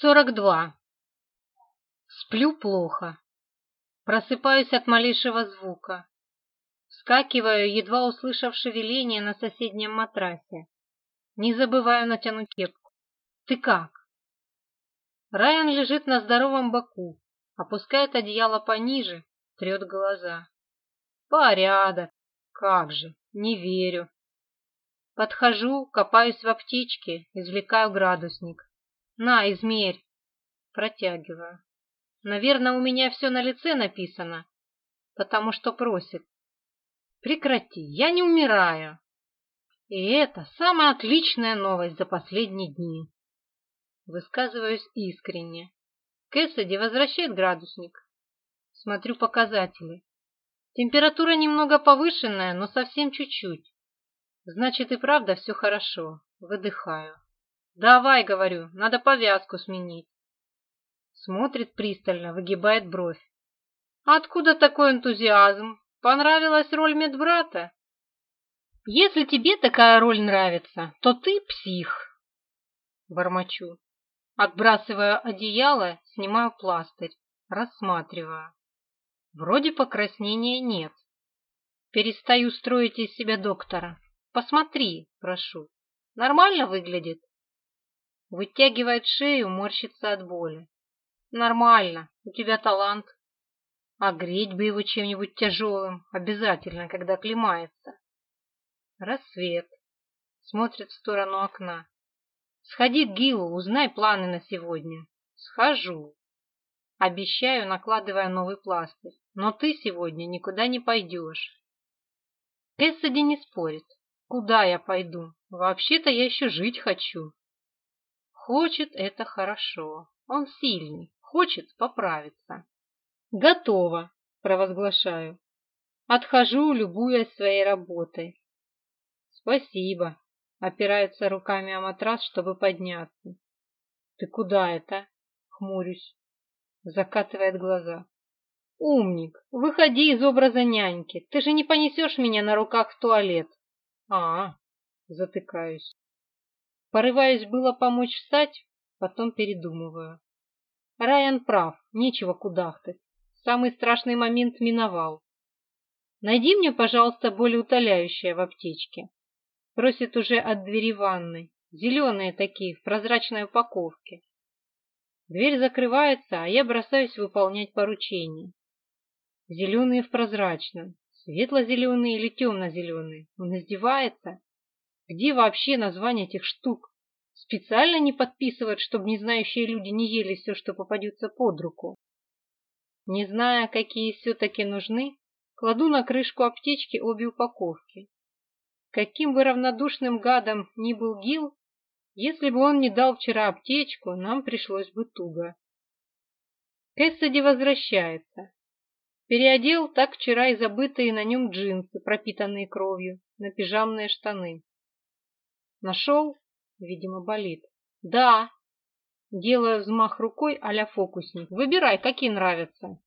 42. Сплю плохо. Просыпаюсь от малейшего звука. Вскакиваю, едва услышав шевеление на соседнем матрасе. Не забываю натянуть кепку. Ты как? Райан лежит на здоровом боку, опускает одеяло пониже, трет глаза. Порядок. Как же, не верю. Подхожу, копаюсь в аптечке, извлекаю градусник. На, измерь. Протягиваю. Наверное, у меня все на лице написано, потому что просит. Прекрати, я не умираю. И это самая отличная новость за последние дни. Высказываюсь искренне. Кэссиди возвращает градусник. Смотрю показатели. Температура немного повышенная, но совсем чуть-чуть. Значит и правда все хорошо. Выдыхаю. «Давай, — говорю, — надо повязку сменить». Смотрит пристально, выгибает бровь. «Откуда такой энтузиазм? Понравилась роль медбрата?» «Если тебе такая роль нравится, то ты псих!» Бормочу. Отбрасываю одеяло, снимаю пластырь, рассматриваю. Вроде покраснения нет. Перестаю строить из себя доктора. Посмотри, прошу. Нормально выглядит? Вытягивает шею, морщится от боли. Нормально, у тебя талант. А Огреть бы его чем-нибудь тяжелым, обязательно, когда клемается. Рассвет. Смотрит в сторону окна. Сходи к Гилу, узнай планы на сегодня. Схожу. Обещаю, накладывая новый пластырь. Но ты сегодня никуда не пойдешь. Кэссиди не спорит. Куда я пойду? Вообще-то я еще жить хочу. Хочет – это хорошо. Он сильный, хочет поправиться. Готово, провозглашаю. Отхожу, любуясь своей работой. Спасибо. Опирается руками о матрас, чтобы подняться. Ты куда это? Хмурюсь. Закатывает глаза. Умник, выходи из образа няньки. Ты же не понесешь меня на руках в туалет. А, -а. затыкаюсь. Порываюсь было помочь встать, потом передумываю. Райан прав, нечего кудахтать. Самый страшный момент миновал. «Найди мне, пожалуйста, более утоляющее в аптечке», — просит уже от двери ванной. Зеленые такие, в прозрачной упаковке. Дверь закрывается, а я бросаюсь выполнять поручение. Зеленые в прозрачном, светло-зеленые или темно-зеленые. Он издевается. Где вообще название этих штук? Специально не подписывают, чтобы незнающие люди не ели все, что попадется под руку. Не зная, какие все-таки нужны, кладу на крышку аптечки обе упаковки. Каким бы равнодушным гадом ни был Гил, если бы он не дал вчера аптечку, нам пришлось бы туго. Кэссиди возвращается. Переодел так вчера и забытые на нем джинсы, пропитанные кровью, на пижамные штаны. Нашел? Видимо, болит. Да. Делаю взмах рукой а фокусник. Выбирай, какие нравятся.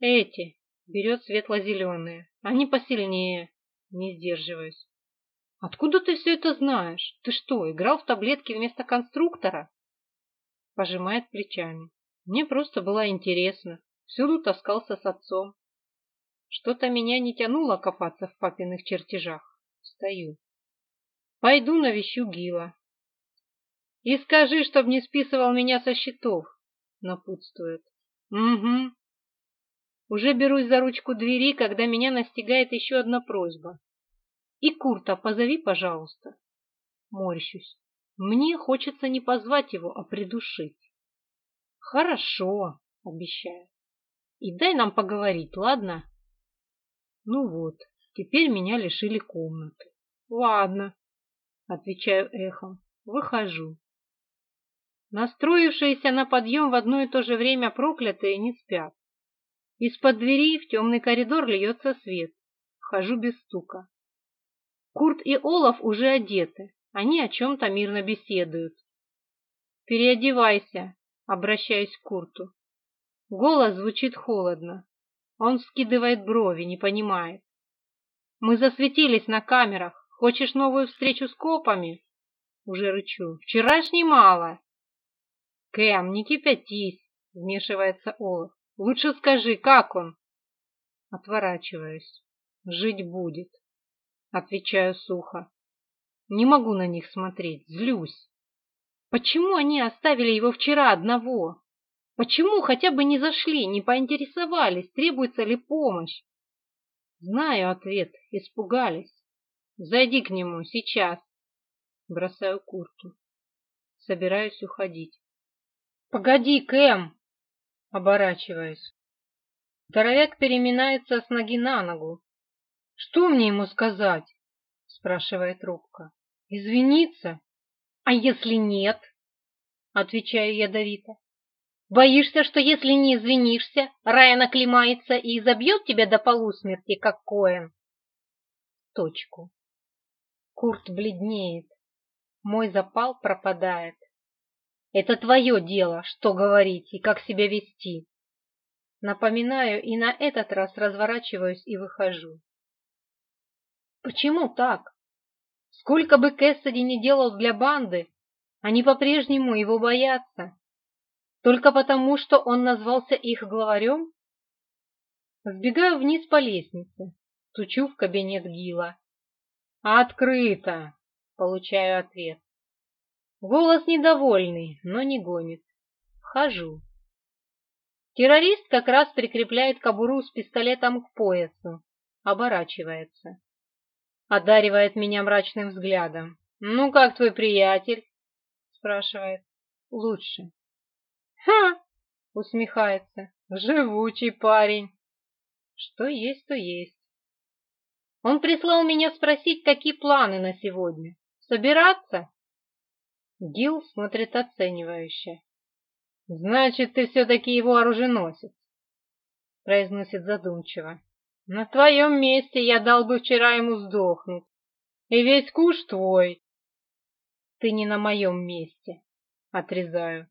Эти. Берет светло-зеленые. Они посильнее. Не сдерживаюсь. Откуда ты все это знаешь? Ты что, играл в таблетки вместо конструктора? Пожимает плечами. Мне просто было интересно. Всюду таскался с отцом. Что-то меня не тянуло копаться в папиных чертежах. Встаю. Пойду навещу Гила. И скажи, чтоб не списывал меня со счетов, напутствует. Угу. Уже берусь за ручку двери, когда меня настигает еще одна просьба. И Курта позови, пожалуйста. Морщусь. Мне хочется не позвать его, а придушить. Хорошо, обещаю. И дай нам поговорить, ладно? Ну вот, теперь меня лишили комнаты. Ладно, Отвечаю эхом. Выхожу. Настроившиеся на подъем в одно и то же время проклятые не спят. Из-под двери в темный коридор льется свет. Вхожу без стука. Курт и Олаф уже одеты. Они о чем-то мирно беседуют. «Переодевайся», — обращаюсь к Курту. Голос звучит холодно. Он скидывает брови, не понимает. «Мы засветились на камерах. Хочешь новую встречу с копами? Уже рычу. Вчерашней мало. Кэм, не кипятись, вмешивается Олаф. Лучше скажи, как он? Отворачиваюсь. Жить будет. Отвечаю сухо. Не могу на них смотреть, злюсь. Почему они оставили его вчера одного? Почему хотя бы не зашли, не поинтересовались, требуется ли помощь? Знаю ответ, испугались. Зайди к нему сейчас. Бросаю куртку. Собираюсь уходить. Погоди, Кэм! Оборачиваюсь. Здоровяк переминается с ноги на ногу. Что мне ему сказать? Спрашивает Рубка. Извиниться? А если нет? Отвечаю ядовито. Боишься, что если не извинишься, Райан оклемается и изобьет тебя до полусмерти, как Коэн? Точку. Курт бледнеет. Мой запал пропадает. Это твое дело, что говорить и как себя вести. Напоминаю и на этот раз разворачиваюсь и выхожу. Почему так? Сколько бы Кэссиди ни делал для банды, они по-прежнему его боятся. Только потому, что он назвался их главарем? Сбегаю вниз по лестнице, стучу в кабинет Гила. «Открыто!» — получаю ответ. Голос недовольный, но не гонит. Вхожу. Террорист как раз прикрепляет кобуру с пистолетом к поясу. Оборачивается. Одаривает меня мрачным взглядом. «Ну, как твой приятель?» — спрашивает. «Лучше». «Ха!» — усмехается. «Живучий парень». «Что есть, то есть». Он прислал меня спросить, какие планы на сегодня. Собираться?» Гил смотрит оценивающе. «Значит, ты все-таки его оруженосец», — произносит задумчиво. «На твоем месте я дал бы вчера ему сдохнуть, и весь куш твой». «Ты не на моем месте», — отрезаю.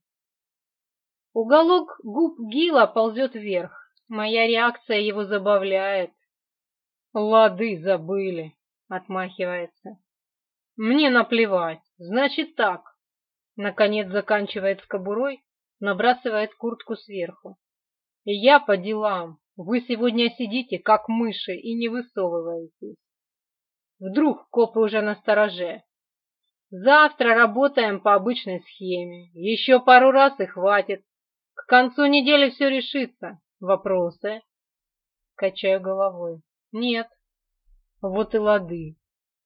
Уголок губ Гила ползет вверх. Моя реакция его забавляет. Лады забыли, отмахивается. Мне наплевать, значит так. Наконец заканчивает с кобурой, набрасывает куртку сверху. Я по делам. Вы сегодня сидите, как мыши, и не высовываетесь. Вдруг копы уже на стороже. Завтра работаем по обычной схеме. Еще пару раз и хватит. К концу недели все решится. Вопросы? Качаю головой. Нет. Вот и лады.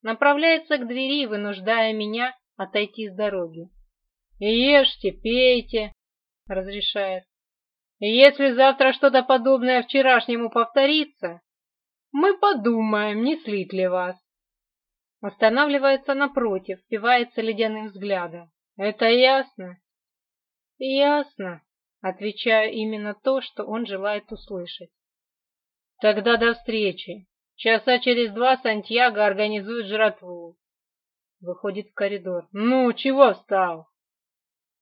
Направляется к двери, вынуждая меня отойти с дороги. «Ешьте, пейте», — разрешает. «Если завтра что-то подобное вчерашнему повторится, мы подумаем, не слить ли вас». Останавливается напротив, впивается ледяным взглядом. «Это ясно?» «Ясно», — отвечаю именно то, что он желает услышать. Тогда до встречи. Часа через два Сантьяго организует жратву. Выходит в коридор. Ну, чего встал?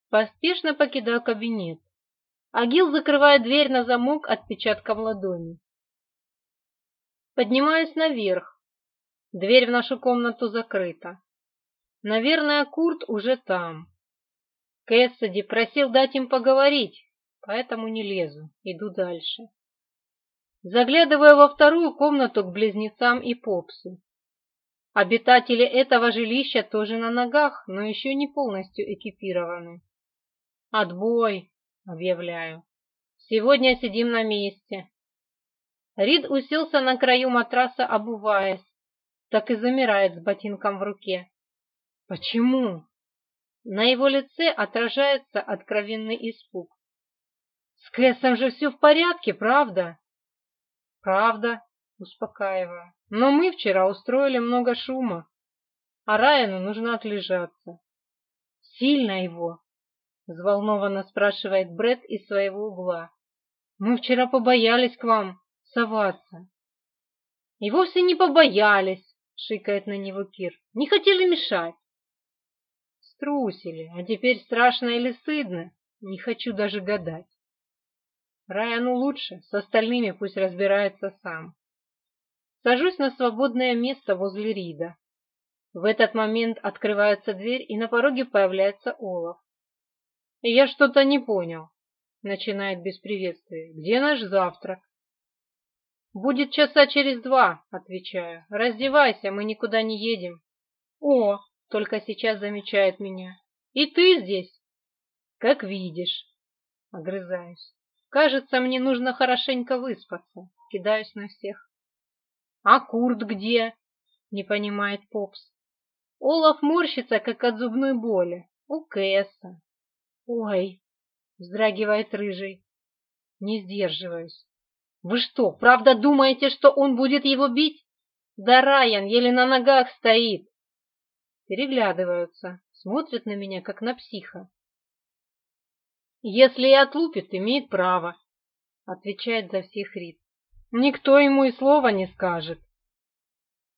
Поспешно покидал кабинет. Агил закрывает дверь на замок отпечатком ладони. Поднимаюсь наверх. Дверь в нашу комнату закрыта. Наверное, Курт уже там. Кэссиди просил дать им поговорить, поэтому не лезу, иду дальше заглядывая во вторую комнату к близнецам и Попсу. Обитатели этого жилища тоже на ногах, но еще не полностью экипированы. «Отбой!» — объявляю. «Сегодня сидим на месте». Рид уселся на краю матраса, обуваясь, так и замирает с ботинком в руке. «Почему?» На его лице отражается откровенный испуг. «С Кэсом же все в порядке, правда?» Правда, успокаиваю. Но мы вчера устроили много шума, а Райану нужно отлежаться. Сильно его, взволнованно спрашивает Бред из своего угла. Мы вчера побоялись к вам соваться. И вовсе не побоялись, шикает на него Кир. Не хотели мешать. Струсили, а теперь страшно или стыдно? Не хочу даже гадать. Райану лучше, с остальными пусть разбирается сам. Сажусь на свободное место возле Рида. В этот момент открывается дверь, и на пороге появляется Олаф. «Я что-то не понял», — начинает без приветствия. «Где наш завтрак?» «Будет часа через два», — отвечаю. «Раздевайся, мы никуда не едем». «О!» — только сейчас замечает меня. «И ты здесь?» «Как видишь», — огрызаюсь. Кажется, мне нужно хорошенько выспаться. Кидаюсь на всех. А Курт где? Не понимает Попс. Олаф морщится, как от зубной боли. У Кэса. Ой, вздрагивает рыжий. Не сдерживаюсь. Вы что, правда думаете, что он будет его бить? Да Райан еле на ногах стоит. Переглядываются, смотрят на меня, как на психа. Если и отлупит, имеет право, отвечает за всех Рид. Никто ему и слова не скажет.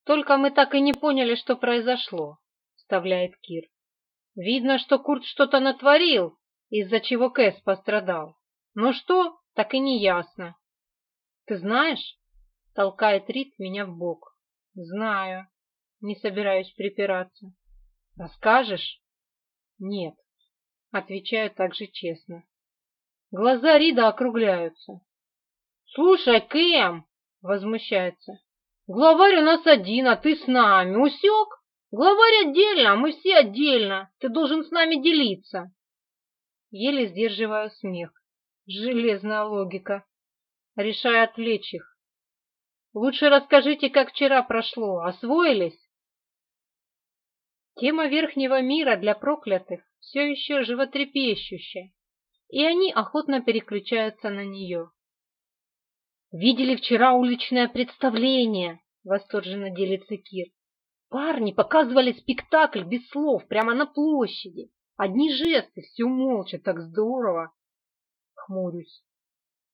Только мы так и не поняли, что произошло, вставляет Кир. Видно, что Курт что-то натворил, из-за чего Кэс пострадал. Но что, так и не ясно. Ты знаешь? Толкает Рид меня в бок. Знаю. Не собираюсь припираться. Расскажешь? Нет. Отвечаю так же честно. Глаза Рида округляются. «Слушай, Кэм!» — возмущается. «Главарь у нас один, а ты с нами. Усек? Главарь отдельно, а мы все отдельно. Ты должен с нами делиться». Еле сдерживаю смех. Железная логика. Решаю отвлечь их. «Лучше расскажите, как вчера прошло. Освоились?» Тема верхнего мира для проклятых все еще животрепещущая, и они охотно переключаются на нее. «Видели вчера уличное представление», — восторженно делится Кир. «Парни показывали спектакль без слов прямо на площади. Одни жесты, все молча, так здорово!» Хмурюсь.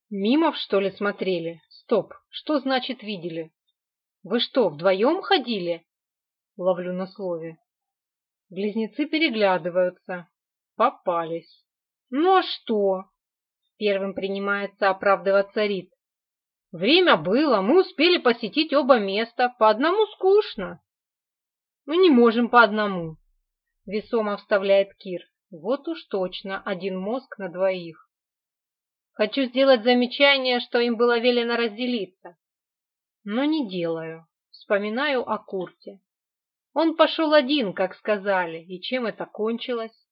«Мимов, что ли, смотрели? Стоп, что значит видели? Вы что, вдвоем ходили?» Ловлю на слове. Близнецы переглядываются. Попались. Ну а что? Первым принимается оправдываться Рит. Время было, мы успели посетить оба места. По одному скучно. Мы не можем по одному. Весомо вставляет Кир. Вот уж точно, один мозг на двоих. Хочу сделать замечание, что им было велено разделиться. Но не делаю. Вспоминаю о Курте. Он пошел один, как сказали, и чем это кончилось?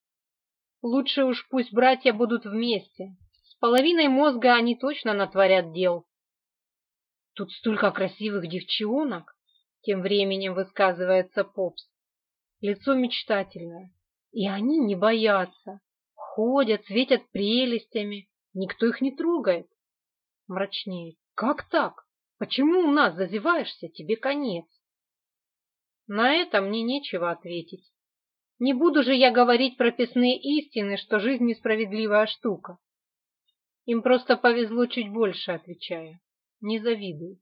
Лучше уж пусть братья будут вместе. С половиной мозга они точно натворят дел. Тут столько красивых девчонок, тем временем высказывается Попс. Лицо мечтательное. И они не боятся. Ходят, светят прелестями. Никто их не трогает. Мрачнее. Как так? Почему у нас зазеваешься? Тебе конец. На это мне нечего ответить. Не буду же я говорить прописные истины, что жизнь несправедливая а штука. Им просто повезло чуть больше, отвечаю. Не завидую.